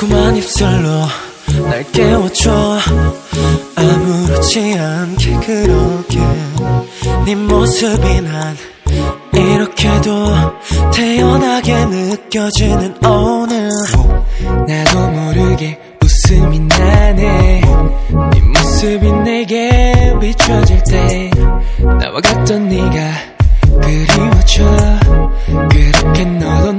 자꾸만 입술로 날 깨워줘. 아무렇지 않게 그렇게 네 모습이 난 이렇게도 태연하게 느껴지는 오늘. 나도 모르게 웃음이 나네. 네 모습이 내게 비춰질 때 나와 같던 네가 그리워져. 그렇게 너도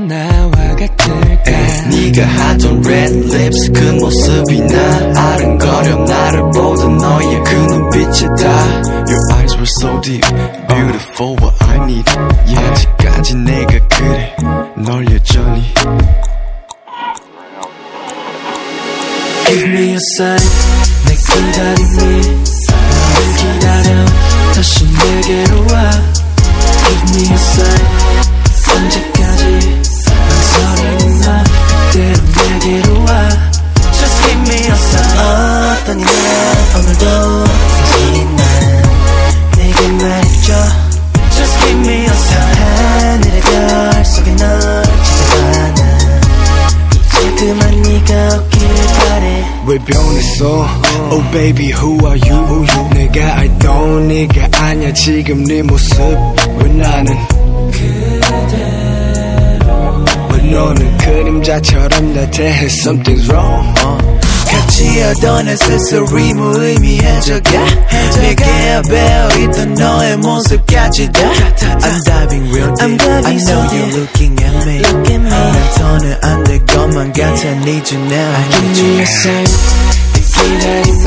네가 하던 red lips 그 모습이 나 아른거려 나를 보던 너의 그 눈빛이 다 Your eyes were so deep Beautiful what I need yeah. 아직까지 내가 그래 널 여전히 Give me a sign 내 기다림이 기다려 다시 내게로 와 Give me a sign 언제 왜 변했어? Oh baby who are you? 내가 알던 네가 아냐 지금 네 모습. 왜 나는 왜 너는 그림자처럼 나 대해? Something's wrong 같이 하던 액세서리 무의미해져가 내게 배어있던 너의 모습까지 다 I'm diving real deep I'm diving I know so you're deep. looking at me Look at me. 난 더는 안 될 것만 같아 Need you now I Give need me you a now sign 내 기다림이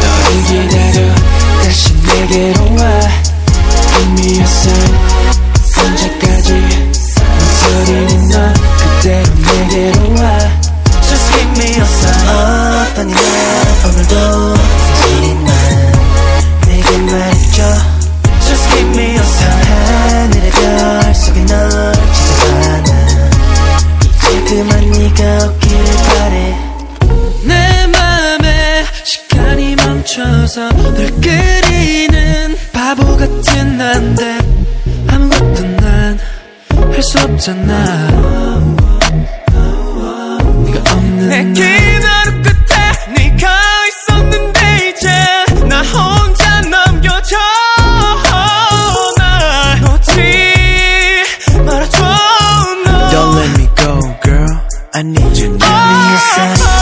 너를 기다려 다시 내게로 오늘도 사실인 난 내게 말해줘 Just give me a sign. 하늘의 별 속에 널 찾아봐 난 이제 그만 네가 없기를 바래. 내 맘에 시간이 멈춰서 널 그리는 바보 같은 난데. 아무것도 난 할 수 없잖아 I need you now oh, 기